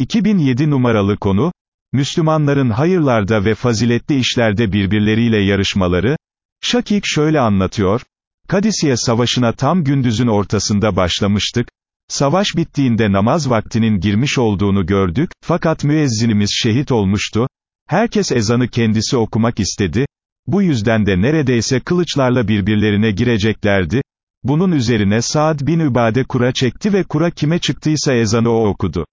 2007 numaralı konu, Müslümanların hayırlarda ve faziletli işlerde birbirleriyle yarışmaları, Şakik şöyle anlatıyor, Kadisiye Savaşı'na tam gündüzün ortasında başlamıştık, savaş bittiğinde namaz vaktinin girmiş olduğunu gördük, fakat müezzinimiz şehit olmuştu, herkes ezanı kendisi okumak istedi, bu yüzden de neredeyse kılıçlarla birbirlerine gireceklerdi, bunun üzerine Saad bin Übade kura çekti ve kura kime çıktıysa ezanı o okudu.